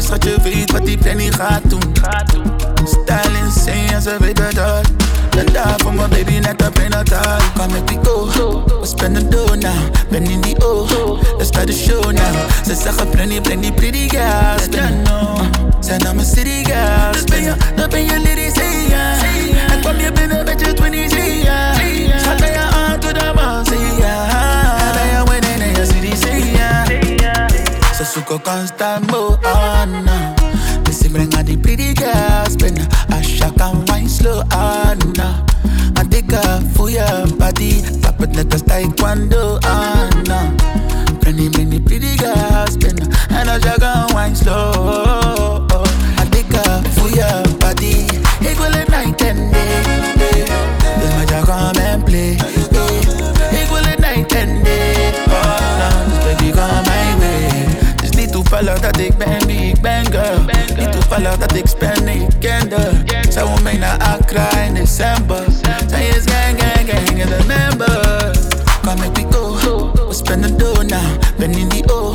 schat je weet wat die planning gaat doen. Style insane, ze weet het al. Ben daar voor mijn baby, net op in het al. Come make we go, we spend the dough now. Ben in die O, let's start the show now. Ze zeggen plenty, plenty pretty girls. Zoeken constant mo on ik breng aan die pretty girls binnen Asha kan wine slow on Maar dikke voor je body Tap het net als taekwondo on breng die pretty girls binnen En als je Niet toevallig dat ik spend weekenden Zij wil mee naar Accra in december. Zij is gang gang gang in the member Come make we go We spend the dough now Ben in die O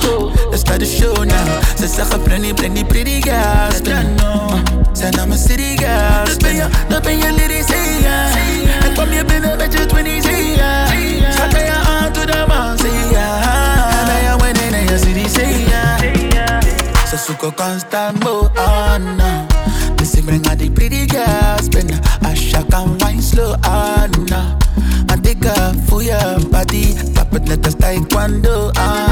Let's start the show now. Ze zeggen plenty plenty pretty girls Ben no Zijn naar mijn city girls Zoeken constant mo on Dus ik breng al die pretty girls binnen Asha kan wine slow on Maar dikke voor je body. Tap het net als taekwondo aan ah,